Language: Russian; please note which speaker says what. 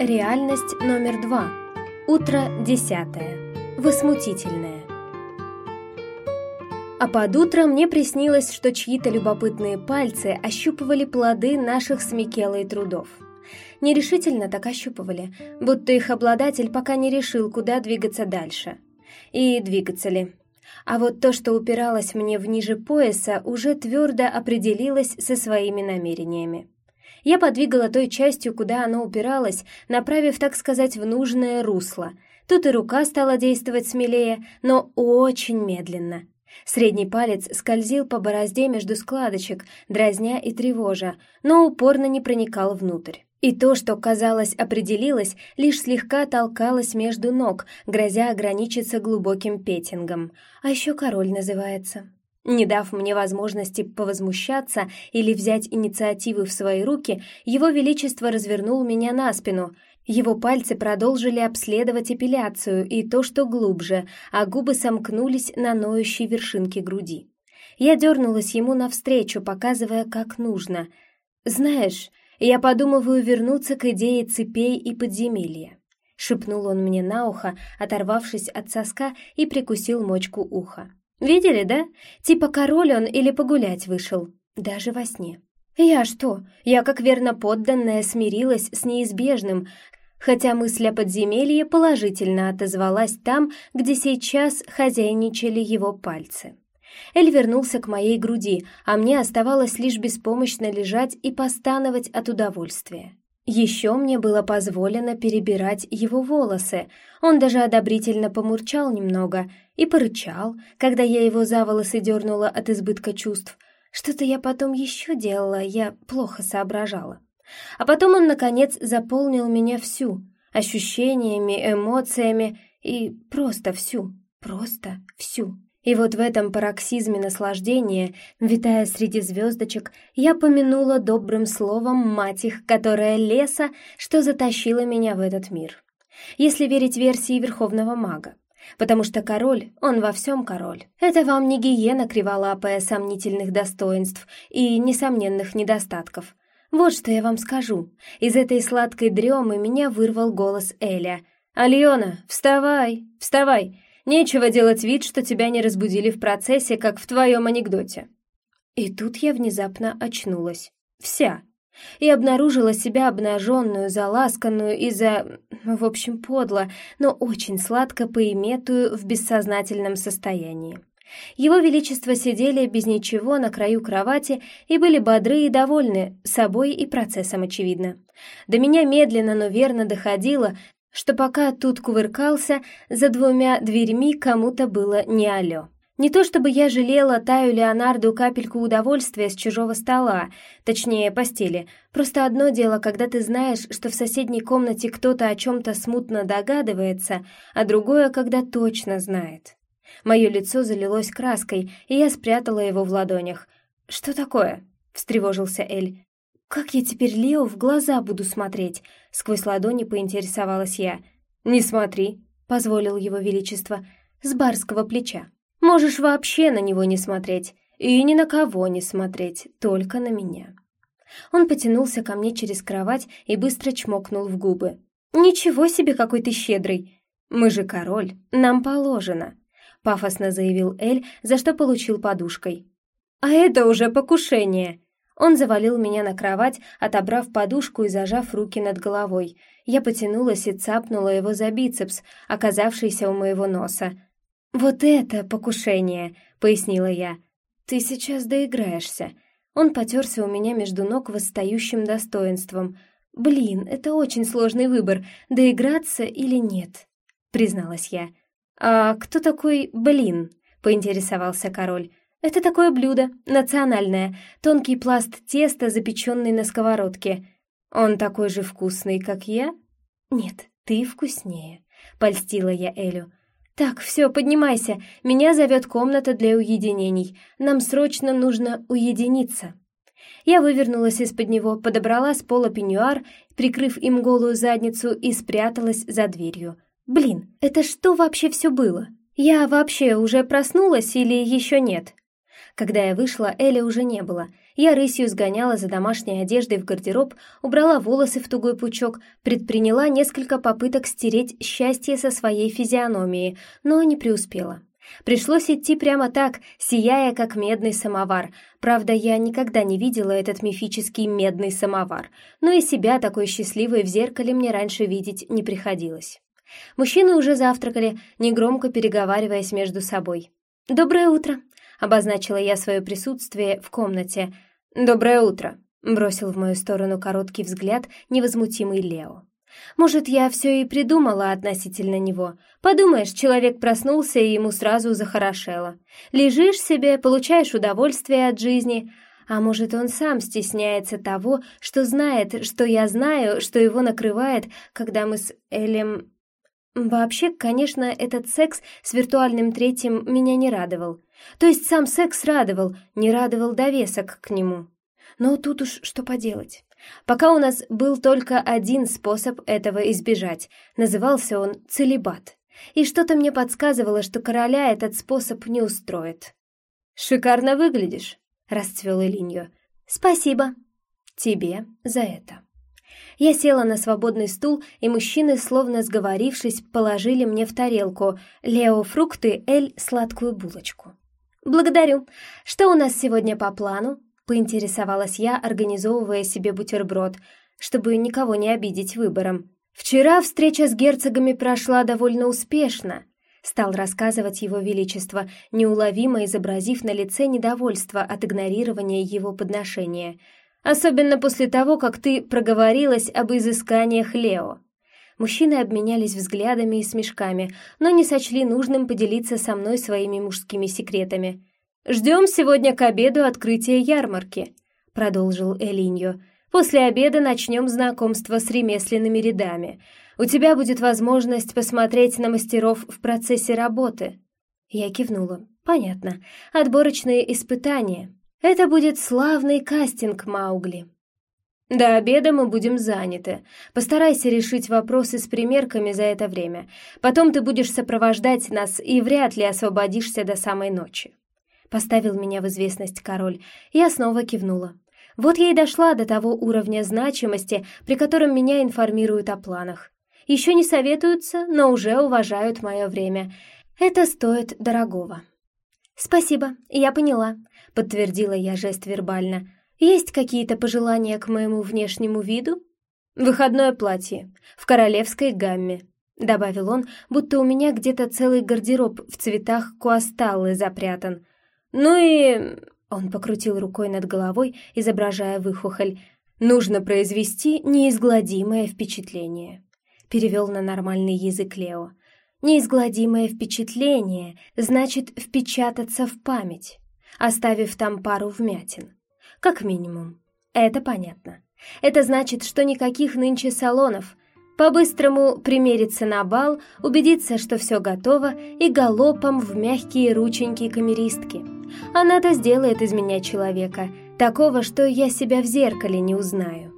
Speaker 1: Реальность номер два. Утро десятое. Восмутительное. А под утро мне приснилось, что чьи-то любопытные пальцы ощупывали плоды наших с Микелой трудов. Нерешительно так ощупывали, будто их обладатель пока не решил, куда двигаться дальше. И двигаться ли. А вот то, что упиралось мне в ниже пояса, уже твердо определилось со своими намерениями. Я подвигала той частью, куда оно упиралось, направив, так сказать, в нужное русло. Тут и рука стала действовать смелее, но очень медленно. Средний палец скользил по борозде между складочек, дразня и тревожа, но упорно не проникал внутрь. И то, что, казалось, определилось, лишь слегка толкалось между ног, грозя ограничиться глубоким петингом. А еще король называется. Не дав мне возможности повозмущаться или взять инициативы в свои руки, его величество развернул меня на спину. Его пальцы продолжили обследовать эпиляцию и то, что глубже, а губы сомкнулись на ноющей вершинке груди. Я дернулась ему навстречу, показывая, как нужно. «Знаешь, я подумываю вернуться к идее цепей и подземелья», — шепнул он мне на ухо, оторвавшись от соска и прикусил мочку уха. Видели, да? Типа король он или погулять вышел. Даже во сне. Я что? Я, как верно подданная, смирилась с неизбежным, хотя мысль о подземелье положительно отозвалась там, где сейчас хозяйничали его пальцы. Эль вернулся к моей груди, а мне оставалось лишь беспомощно лежать и постановать от удовольствия. Еще мне было позволено перебирать его волосы. Он даже одобрительно помурчал немного и порычал, когда я его за волосы дернула от избытка чувств. Что-то я потом еще делала, я плохо соображала. А потом он, наконец, заполнил меня всю, ощущениями, эмоциями и просто всю, просто всю. И вот в этом пароксизме наслаждения, витая среди звездочек, я помянула добрым словом мать их, которая леса, что затащила меня в этот мир. Если верить версии Верховного Мага. Потому что король, он во всем король. Это вам не гиена криволапая сомнительных достоинств и несомненных недостатков. Вот что я вам скажу. Из этой сладкой дремы меня вырвал голос Эля. «Альона, вставай, вставай!» Нечего делать вид, что тебя не разбудили в процессе, как в твоем анекдоте». И тут я внезапно очнулась. Вся. И обнаружила себя обнаженную, заласканную и за... в общем, подло, но очень сладко поиметую в бессознательном состоянии. Его Величество сидели без ничего на краю кровати и были бодры и довольны собой и процессом, очевидно. До меня медленно, но верно доходило, что пока тут кувыркался, за двумя дверьми кому-то было не алё. Не то чтобы я жалела Таю Леонарду капельку удовольствия с чужого стола, точнее, постели. Просто одно дело, когда ты знаешь, что в соседней комнате кто-то о чем-то смутно догадывается, а другое, когда точно знает. Мое лицо залилось краской, и я спрятала его в ладонях. «Что такое?» — встревожился Эль. «Как я теперь Лео в глаза буду смотреть?» — сквозь ладони поинтересовалась я. «Не смотри», — позволил его величество, — «с барского плеча. Можешь вообще на него не смотреть, и ни на кого не смотреть, только на меня». Он потянулся ко мне через кровать и быстро чмокнул в губы. «Ничего себе, какой ты щедрый! Мы же король, нам положено», — пафосно заявил Эль, за что получил подушкой. «А это уже покушение!» Он завалил меня на кровать, отобрав подушку и зажав руки над головой. Я потянулась и цапнула его за бицепс, оказавшийся у моего носа. «Вот это покушение!» — пояснила я. «Ты сейчас доиграешься». Он потерся у меня между ног восстающим достоинством. «Блин, это очень сложный выбор, доиграться или нет», — призналась я. «А кто такой Блин?» — поинтересовался король. Это такое блюдо, национальное, тонкий пласт теста, запеченный на сковородке. Он такой же вкусный, как я? Нет, ты вкуснее, польстила я Элю. Так, все, поднимайся, меня зовет комната для уединений. Нам срочно нужно уединиться. Я вывернулась из-под него, подобрала с пола пеньюар, прикрыв им голую задницу и спряталась за дверью. Блин, это что вообще все было? Я вообще уже проснулась или еще нет? Когда я вышла, Эли уже не было. Я рысью сгоняла за домашней одеждой в гардероб, убрала волосы в тугой пучок, предприняла несколько попыток стереть счастье со своей физиономии, но не преуспела. Пришлось идти прямо так, сияя, как медный самовар. Правда, я никогда не видела этот мифический медный самовар, но и себя такой счастливой в зеркале мне раньше видеть не приходилось. Мужчины уже завтракали, негромко переговариваясь между собой. «Доброе утро!» — обозначила я свое присутствие в комнате. «Доброе утро!» — бросил в мою сторону короткий взгляд невозмутимый Лео. Может, я все и придумала относительно него. Подумаешь, человек проснулся, и ему сразу захорошело. Лежишь себе, получаешь удовольствие от жизни. А может, он сам стесняется того, что знает, что я знаю, что его накрывает, когда мы с Элем... Вообще, конечно, этот секс с виртуальным третьим меня не радовал. То есть сам секс радовал, не радовал довесок к нему. Но тут уж что поделать. Пока у нас был только один способ этого избежать. Назывался он целебат. И что-то мне подсказывало, что короля этот способ не устроит. «Шикарно выглядишь», — расцвел Элиньо. «Спасибо. Тебе за это». Я села на свободный стул, и мужчины, словно сговорившись, положили мне в тарелку Лео фрукты, Эль сладкую булочку. «Благодарю. Что у нас сегодня по плану?» поинтересовалась я, организовывая себе бутерброд, чтобы никого не обидеть выбором. «Вчера встреча с герцогами прошла довольно успешно», стал рассказывать его величество, неуловимо изобразив на лице недовольство от игнорирования его подношения. «Особенно после того, как ты проговорилась об изысканиях Лео». Мужчины обменялись взглядами и смешками, но не сочли нужным поделиться со мной своими мужскими секретами. «Ждем сегодня к обеду открытия ярмарки», — продолжил Элиньо. «После обеда начнем знакомство с ремесленными рядами. У тебя будет возможность посмотреть на мастеров в процессе работы». Я кивнула. «Понятно. Отборочные испытания. Это будет славный кастинг, Маугли». «До обеда мы будем заняты. Постарайся решить вопросы с примерками за это время. Потом ты будешь сопровождать нас и вряд ли освободишься до самой ночи». Поставил меня в известность король. Я снова кивнула. Вот я и дошла до того уровня значимости, при котором меня информируют о планах. Еще не советуются, но уже уважают мое время. Это стоит дорогого. «Спасибо, я поняла», — подтвердила я жест вербально. «Есть какие-то пожелания к моему внешнему виду?» «Выходное платье, в королевской гамме», — добавил он, будто у меня где-то целый гардероб в цветах куасталлы запрятан. «Ну и...» — он покрутил рукой над головой, изображая выхухоль. «Нужно произвести неизгладимое впечатление», — перевел на нормальный язык Лео. «Неизгладимое впечатление значит впечататься в память, оставив там пару вмятин. Как минимум. Это понятно. Это значит, что никаких нынче салонов, по-быстрому примериться на бал, убедиться, что все готово, и галопом в мягкие рученьки камеристки. Она-то сделает из меня человека, такого, что я себя в зеркале не узнаю.